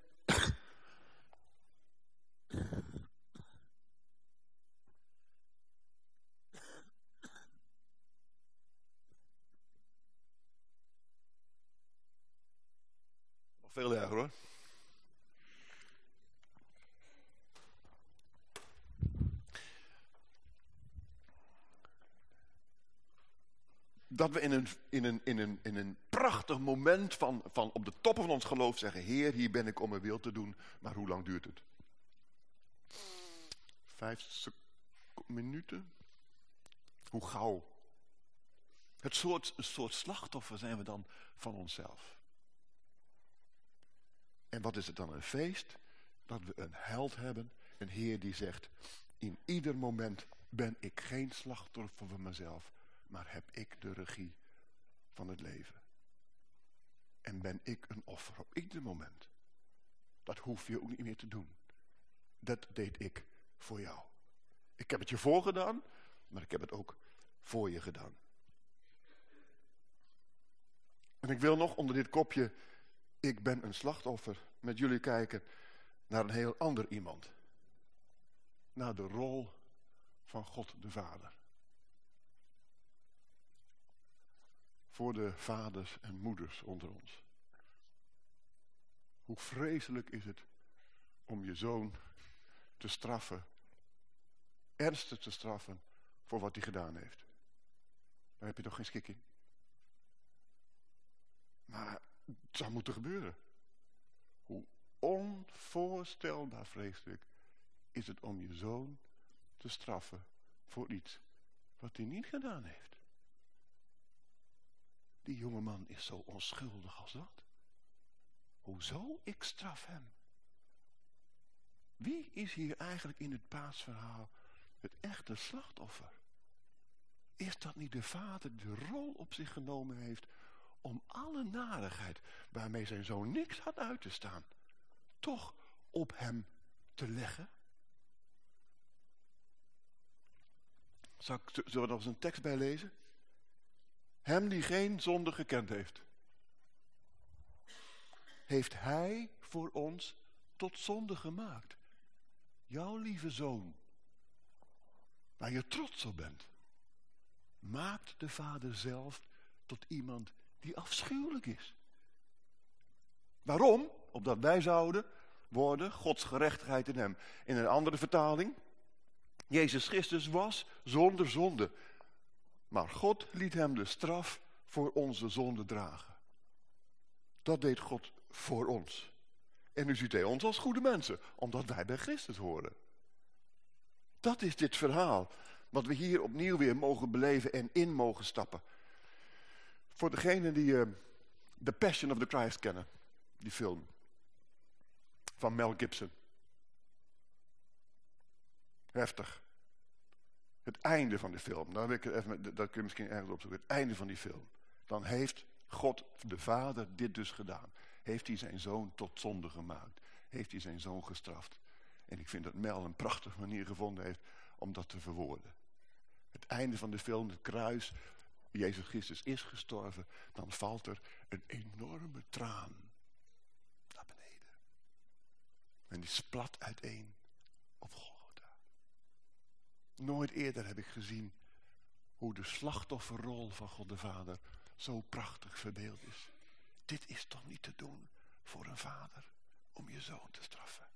nog veel erger hoor. Dat we in een, in een, in een, in een prachtig moment van, van op de toppen van ons geloof zeggen... Heer, hier ben ik om mijn wil te doen, maar hoe lang duurt het? Vijf minuten? Hoe gauw? Het soort, soort slachtoffer zijn we dan van onszelf. En wat is het dan een feest? Dat we een held hebben, een Heer die zegt... in ieder moment ben ik geen slachtoffer van mezelf... maar heb ik de regie van het leven. En ben ik een offer op ieder moment. Dat hoef je ook niet meer te doen. Dat deed ik voor jou. Ik heb het je voorgedaan, maar ik heb het ook voor je gedaan. En ik wil nog onder dit kopje, ik ben een slachtoffer, met jullie kijken naar een heel ander iemand. Naar de rol van God de Vader. Voor de vaders en moeders onder ons. Hoe vreselijk is het om je zoon te straffen ernstig te straffen voor wat hij gedaan heeft. Daar heb je toch geen schik in. Maar het zou moeten gebeuren. Hoe onvoorstelbaar vreselijk is het om je zoon te straffen voor iets wat hij niet gedaan heeft. Die jongeman is zo onschuldig als dat. Hoezo? Ik straf hem. Wie is hier eigenlijk in het paasverhaal het echte slachtoffer? Is dat niet de vader die de rol op zich genomen heeft om alle narigheid waarmee zijn zoon niks had uit te staan, toch op hem te leggen? Zal ik, zullen we er nog eens een tekst bij lezen? Hem die geen zonde gekend heeft. Heeft hij voor ons tot zonde gemaakt. Jouw lieve zoon. Waar je trots op bent. Maakt de vader zelf tot iemand die afschuwelijk is. Waarom? Opdat wij zouden worden Gods gerechtigheid in hem. In een andere vertaling. Jezus Christus was zonder zonde. Maar God liet hem de straf voor onze zonde dragen. Dat deed God voor ons. En nu ziet hij ons als goede mensen, omdat wij bij Christus horen. Dat is dit verhaal, wat we hier opnieuw weer mogen beleven en in mogen stappen. Voor degenen die uh, The Passion of the Christ kennen, die film van Mel Gibson. Heftig. Het einde van de film. Wil ik dat kun je misschien ergens opzoeken. Het einde van die film. Dan heeft God, de vader, dit dus gedaan. Heeft hij zijn zoon tot zonde gemaakt. Heeft hij zijn zoon gestraft. En ik vind dat Mel een prachtige manier gevonden heeft om dat te verwoorden. Het einde van de film, het kruis. Jezus Christus is gestorven. Dan valt er een enorme traan naar beneden. En die splat uiteen op. Nooit eerder heb ik gezien hoe de slachtofferrol van God de Vader zo prachtig verbeeld is. Dit is toch niet te doen voor een vader om je zoon te straffen.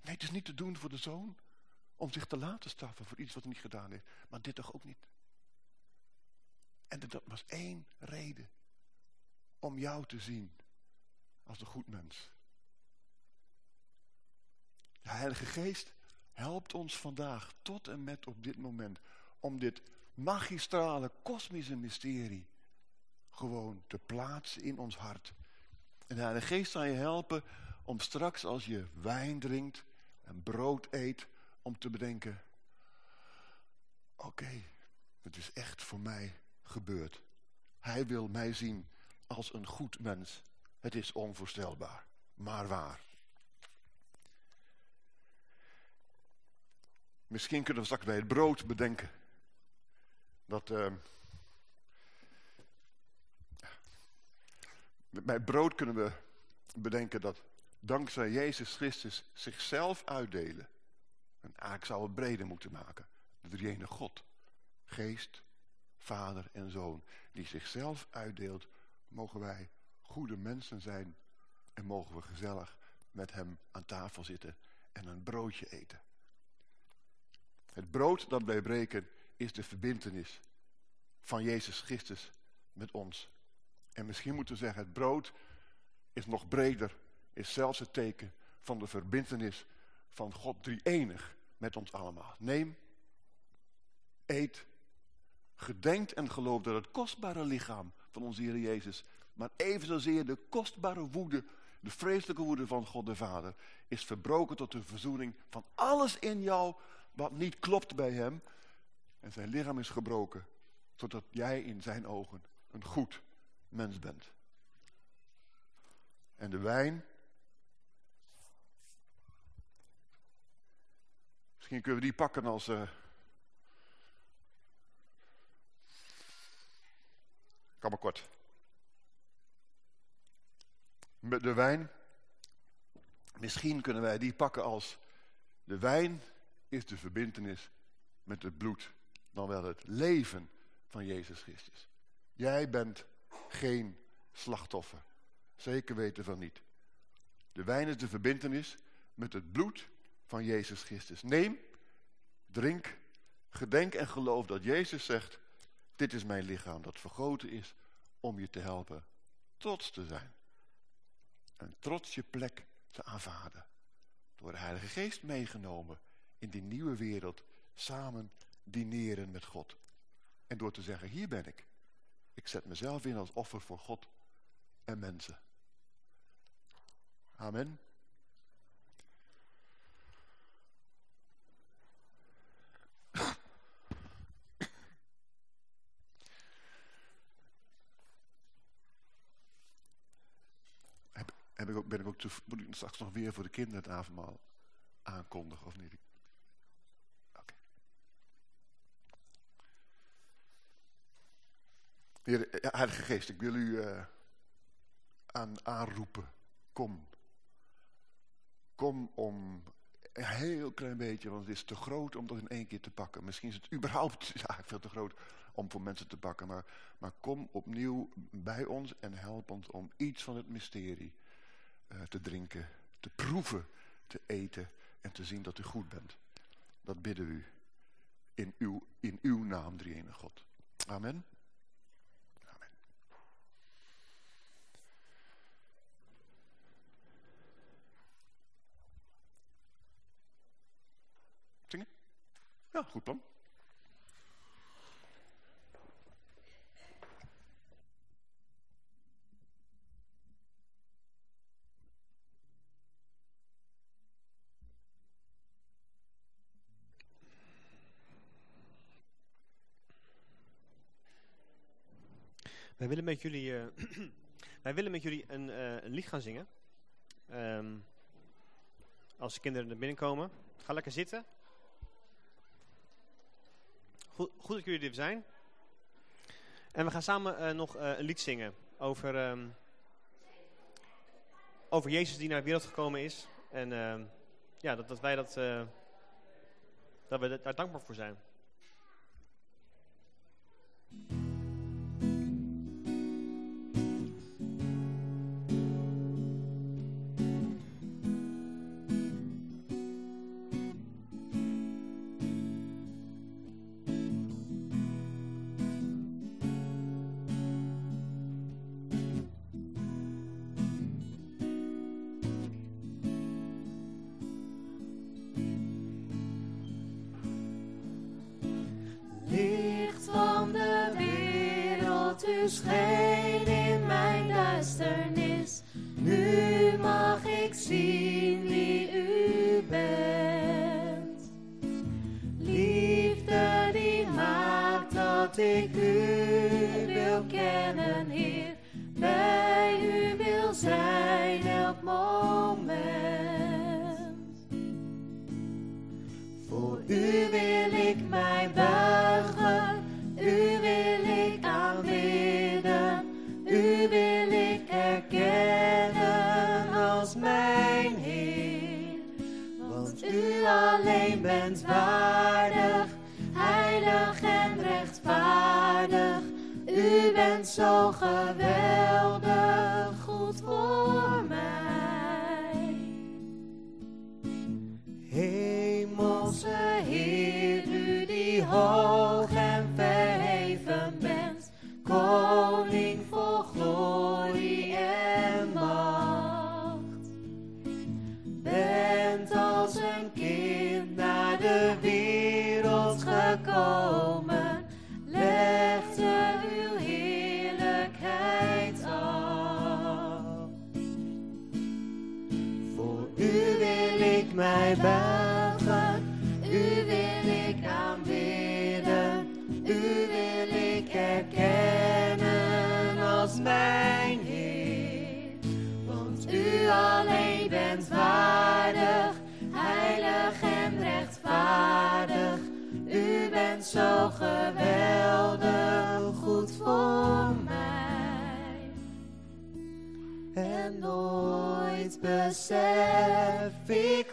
Nee, het is niet te doen voor de zoon om zich te laten straffen voor iets wat hij niet gedaan heeft. Maar dit toch ook niet. En dat was één reden om jou te zien als een goed mens. De Heilige Geest helpt ons vandaag tot en met op dit moment om dit magistrale kosmische mysterie gewoon te plaatsen in ons hart. En de Heilige Geest zal je helpen om straks als je wijn drinkt en brood eet, om te bedenken, oké, het is echt voor mij gebeurd. Hij wil mij zien als een goed mens. Het is onvoorstelbaar, maar waar. Misschien kunnen we straks bij het brood bedenken. Dat uh, bij het brood kunnen we bedenken dat dankzij Jezus Christus zichzelf uitdelen. En eigenlijk zou het breder moeten maken. De drie God, geest, vader en zoon. Die zichzelf uitdeelt, mogen wij goede mensen zijn. En mogen we gezellig met hem aan tafel zitten en een broodje eten. Het brood dat wij breken is de verbintenis van Jezus Christus met ons. En misschien moeten we zeggen, het brood is nog breder, is zelfs het teken van de verbintenis van God drie-enig met ons allemaal. Neem, eet, gedenkt en geloof dat het kostbare lichaam van onze Heer Jezus, maar evenzeer de kostbare woede, de vreselijke woede van God de Vader, is verbroken tot de verzoening van alles in jou wat niet klopt bij hem. En zijn lichaam is gebroken, zodat jij in zijn ogen een goed mens bent. En de wijn. Misschien kunnen we die pakken als... Uh, kan maar kort. De wijn. Misschien kunnen wij die pakken als de wijn is de verbindenis met het bloed, dan wel het leven van Jezus Christus. Jij bent geen slachtoffer. Zeker weten van niet. De wijn is de verbindenis met het bloed van Jezus Christus. Neem, drink, gedenk en geloof dat Jezus zegt... dit is mijn lichaam dat vergoten is om je te helpen trots te zijn. een trots je plek te aanvaarden. Door de Heilige Geest meegenomen in die nieuwe wereld samen dineren met God. En door te zeggen, hier ben ik. Ik zet mezelf in als offer voor God en mensen. Amen. Heb, ik ook, ben ik ook moet ik straks nog weer voor de kinderen het avondmaal aankondigen of niet? Heer, Heilige Geest, ik wil u uh, aan, aanroepen. Kom. Kom om een heel klein beetje, want het is te groot om dat in één keer te pakken. Misschien is het überhaupt veel te groot om voor mensen te pakken. Maar, maar kom opnieuw bij ons en help ons om iets van het mysterie uh, te drinken, te proeven, te eten en te zien dat u goed bent. Dat bidden we u in uw, in uw naam, drieënige God. Amen. Zingen? Ja, goed plan. Wij willen met jullie, uh, wij willen met jullie een, uh, een lied gaan zingen. Um, als de kinderen er binnenkomen. Ga lekker zitten. Goed, goed dat jullie er zijn. En we gaan samen uh, nog een lied zingen over, um, over Jezus die naar de wereld gekomen is. En ehm, ja, dat, dat wij dat, dat we daar dankbaar voor zijn. Alleen bent waardig, heilig en rechtvaardig. U bent zo geweldig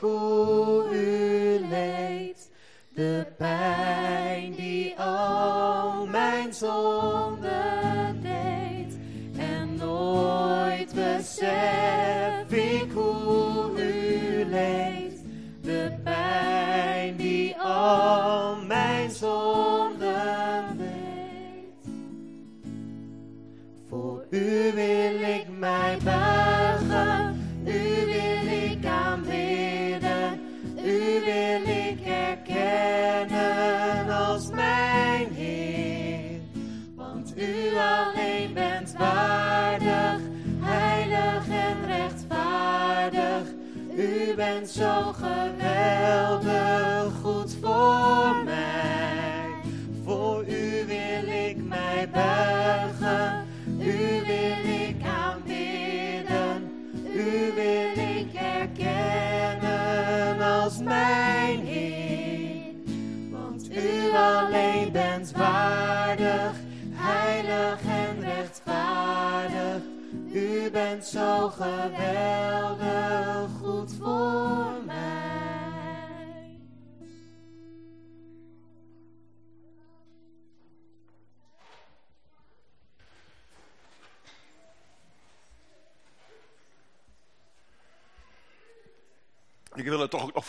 ik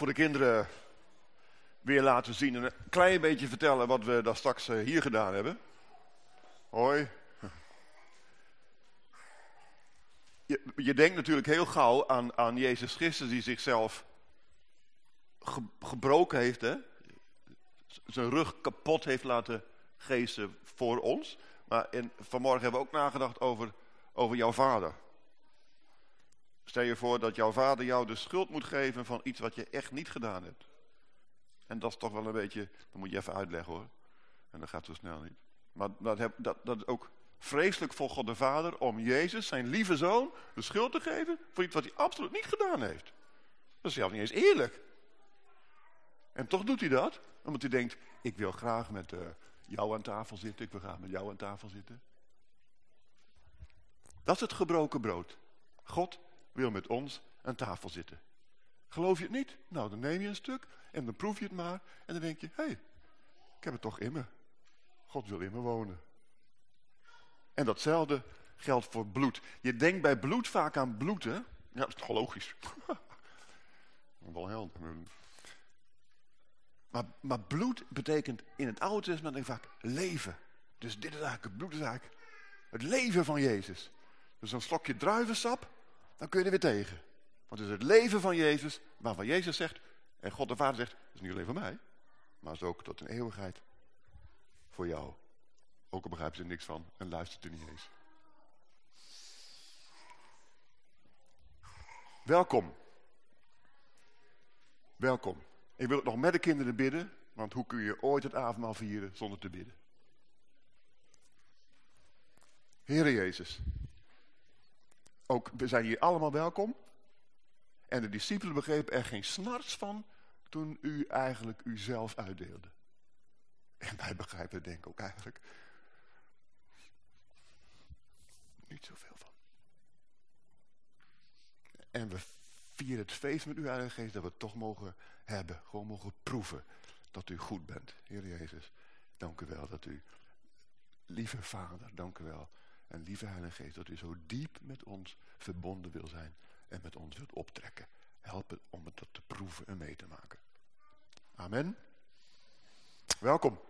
voor de kinderen weer laten zien. En een klein beetje vertellen wat we daar straks eh, hier gedaan hebben. Hoi. Je, je denkt natuurlijk heel gauw aan, aan Jezus Christus die zichzelf ge- gebroken heeft. Hè? Zijn rug kapot heeft laten geesten voor ons. Maar in, vanmorgen hebben we ook nagedacht over, over jouw vader. Stel je voor dat jouw vader jou de schuld moet geven van iets wat je echt niet gedaan hebt. En dat is toch wel een beetje, dat moet je even uitleggen hoor. En dat gaat zo snel niet. Maar dat, heb, dat, dat is ook vreselijk voor God de Vader om Jezus, zijn lieve zoon, de schuld te geven voor iets wat hij absoluut niet gedaan heeft. Dat is zelfs niet eens eerlijk. En toch doet hij dat, omdat hij denkt, ik wil graag met eh, jou aan tafel zitten, ik wil graag met jou aan tafel zitten. Dat is het gebroken brood. God wil met ons aan tafel zitten. Geloof je het niet? Nou, dan neem je een stuk en dan proef je het maar. En dan denk je, hé, hey, ik heb het toch in me. God wil in me wonen. En datzelfde geldt voor bloed. Je denkt bij bloed vaak aan bloed? Ja, dat is toch logisch. Wel helder. Maar, maar bloed betekent in het Oude Testament vaak leven. Dus dit is eigenlijk, het bloed het leven van Jezus. Dus een slokje druivensap, dan kun je er weer tegen. Want het is het leven van Jezus, waarvan Jezus zegt, en God de Vader zegt, het is niet alleen voor mij, maar het is ook tot een eeuwigheid voor jou. Ook al begrijpen ze er niks van en luistert er niet eens. Welkom. Welkom. Ik wil het nog met de kinderen bidden, want hoe kun je ooit het avondmaal vieren zonder te bidden? Heere Jezus, ook, we zijn hier allemaal welkom. En de discipelen begrepen er geen snars van toen u eigenlijk uzelf uitdeelde. En wij begrijpen er denk ik ook eigenlijk niet zoveel van. En we vieren het feest met uw Heilige Geest dat we het toch mogen hebben. Gewoon mogen proeven dat u goed bent. Heer Jezus, dank u wel dat u, lieve Vader, dank u wel. En lieve Heilige Geest, dat u zo diep met ons verbonden wil zijn en met ons wilt optrekken. Helpen om het te proeven en mee te maken. Amen. Welkom.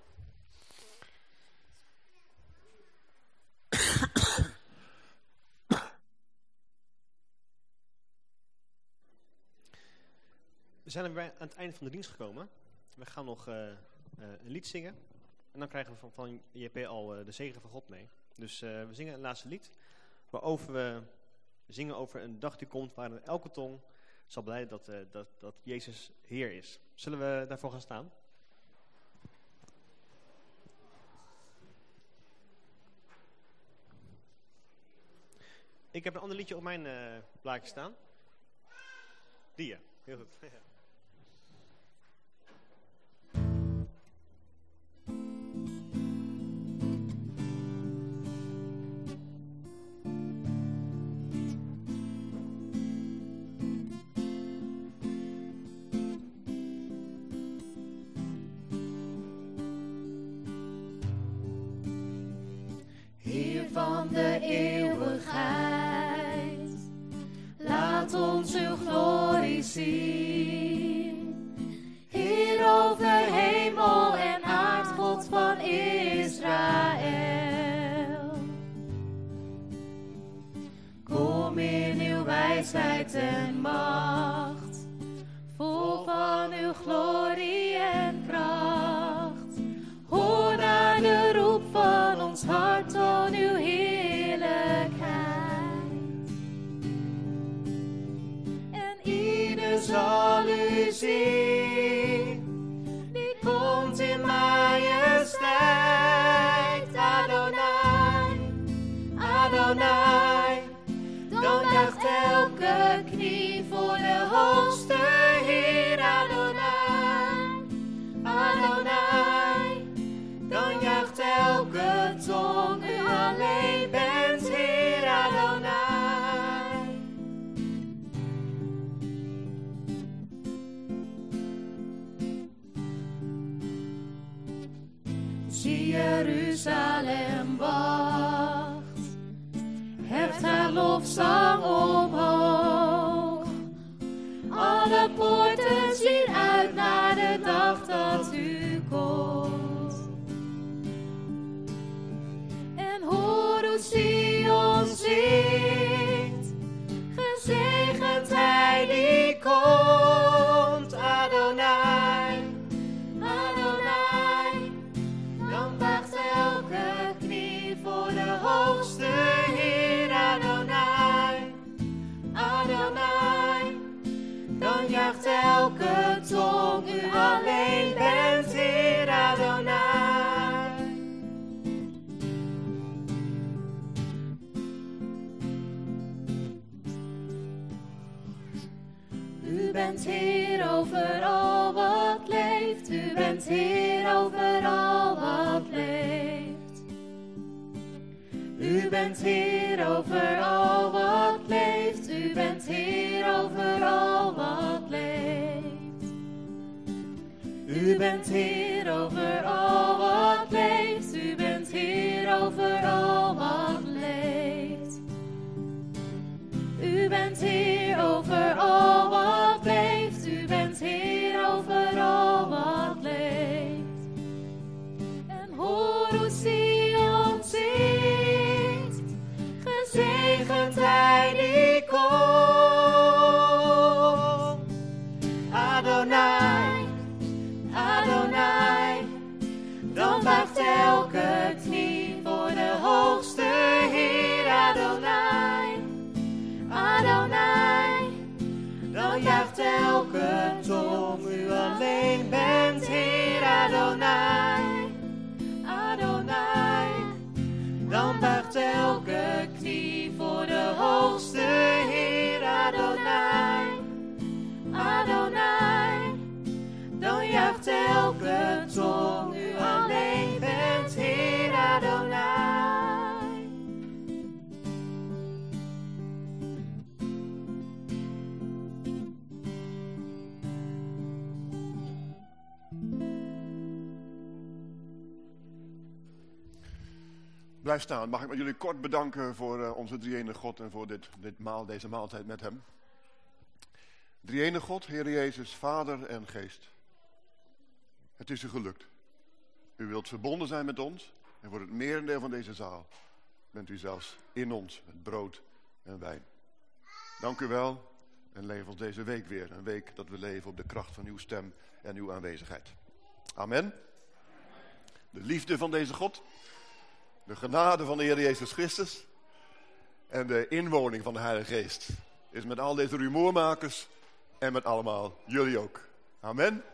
We zijn aan het einde van de dienst gekomen. We gaan nog uh, uh, een lied zingen. En dan krijgen we van, van JP al uh, de zegen van God mee. Dus we zingen een laatste lied. Waarover we zingen over een dag die komt waarin elke tong zal blijden dat, dat, dat Jezus Heer is. Zullen we daarvoor gaan staan? Ik heb een ander liedje op mijn plaatje staan. Die heel goed. glorie bent Heer over al wat leeft. U bent Heer over al wat leeft. U bent Heer over al wat leeft. U bent Heer over al wat leeft. U bent Heer over al wat leeft. U bent Heer over al wat leeft. U bent Heer Adonai. Adonai. Dan buigt elke knie voor de hoogste Heer Adonai. Adonai. Dan juicht elke tong u alleen bent Heer Adonai. Blijf staan. Mag ik met jullie kort bedanken voor eh, onze drie God en voor dit, dit maal, deze maaltijd met hem. Drie God, Heer Jezus, Vader en Geest. Het is u gelukt. U wilt verbonden zijn met ons en voor het merendeel van deze zaal bent u zelfs in ons met brood en wijn. Dank u wel en leef ons deze week weer. Een week dat we leven op de kracht van uw stem en uw aanwezigheid. Amen. De liefde van deze God, de genade van de Heer Jezus Christus en de inwoning van de Heilige Geest is met al deze rumoermakers en met allemaal jullie ook. Amen.